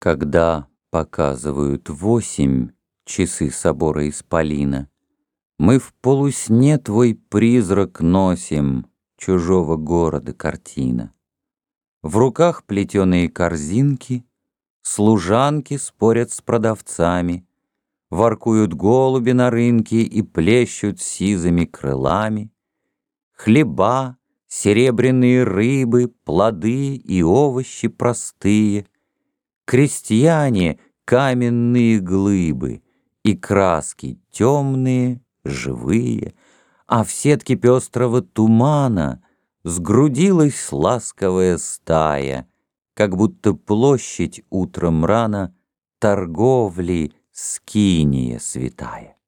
Когда показывают восемь часы собора Исполина, Мы в полусне твой призрак носим, чужого города картина. В руках плетеные корзинки, служанки спорят с продавцами, Воркуют голуби на рынке и плещут сизыми крылами. Хлеба, серебряные рыбы, плоды и овощи простые — Крестьяне — каменные глыбы, И краски темные, живые, А в сетке пестрого тумана Сгрудилась ласковая стая, Как будто площадь утром рано Торговли скиния святая.